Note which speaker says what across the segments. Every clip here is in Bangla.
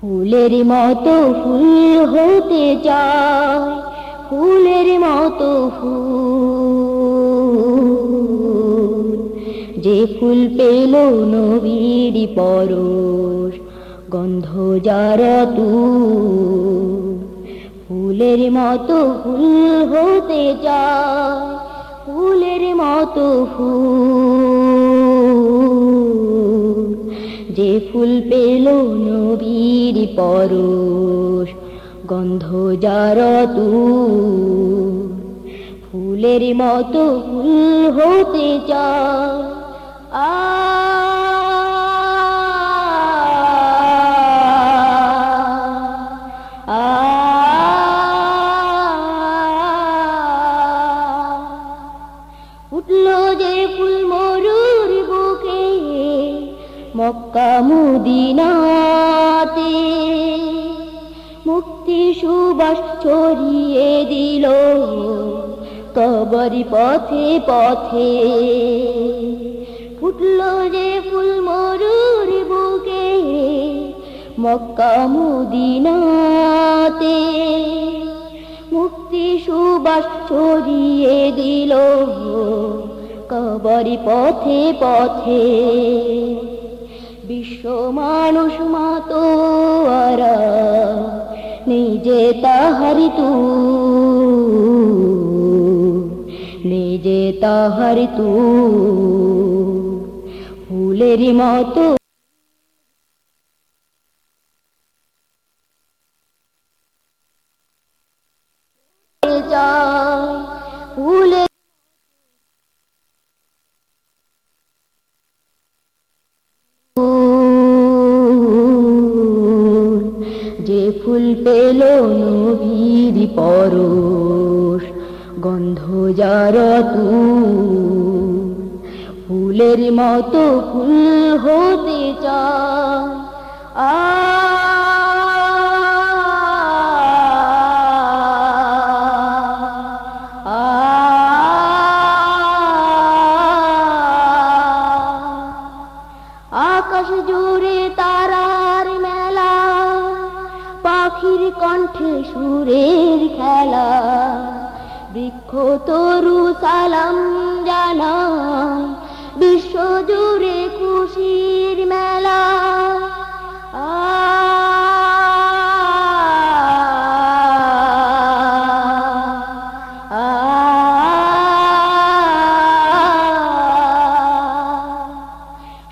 Speaker 1: ফুলের মতো ফুল হতে চায়, ফুলের মতো ফুল। যে ফুল পেল নবীর পরশ, গন্ধ যার তু ফুলের মতো ফুল হতে চায়, ফুলের মতো ফুল। যে ফুল পেল নবীর পরশ গন্ধ যার তু ফুলের মতো ফুল হতে বুকে মক্কা মুদিনাতে সুবাস ছড়িয়ে দিল কবরি পথে পথে। ফুটলো যে ফুল মরুর বুকে মক্কা মুদিনাতে। মুক্তি সুবাস ছড়িয়ে দিল কবরি পথে পথে। বিশ্ব মানুষ মাতো আরা নিজে তাহারি তু নিজে তাহারি তু ফুলের মতো ফুল পেল নবীর পরশ গন্ধ যার ফুলের মতো ফুল হতে চা আ কণ্ঠে সুরের খেলা। বৃক্ষ তরু সালাম জানায় বিশ্ব জুড়ে খুশির মেলা।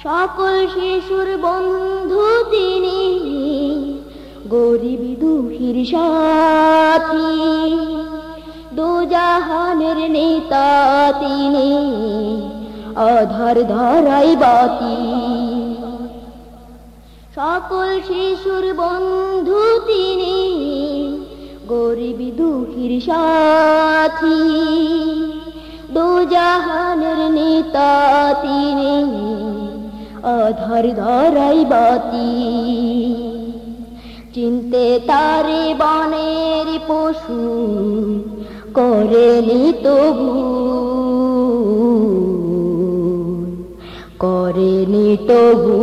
Speaker 1: সকল শিশুর বন্ধু তিনি, গরিব দুঃখীর সাথী। দুজাহানের নেতা তিনি, অধর ধরাই বাতি। সকল শিশুর বন্ধু তিনি, গরিব দুঃখীর সাথী। দুজাহানের নেতা তিনি, অধর ধরাই বাতি। চিনতে তারে বনের পশু করেনি তবু। করেনি তবু।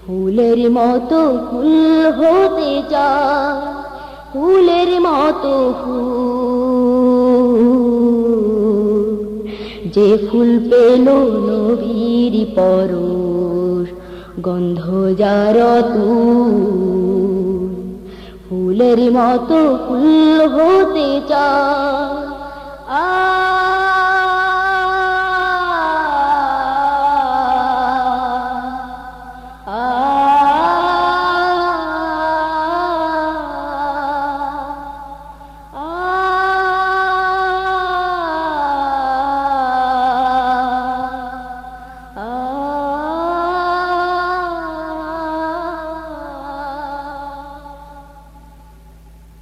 Speaker 1: ফুলের মতো ফুল হতে চায়, ফুলের মতো ফুল। যে ফুল পেল নবীর পরশ গন্ধ যার ফুলের মতো ফুল হতে চা আ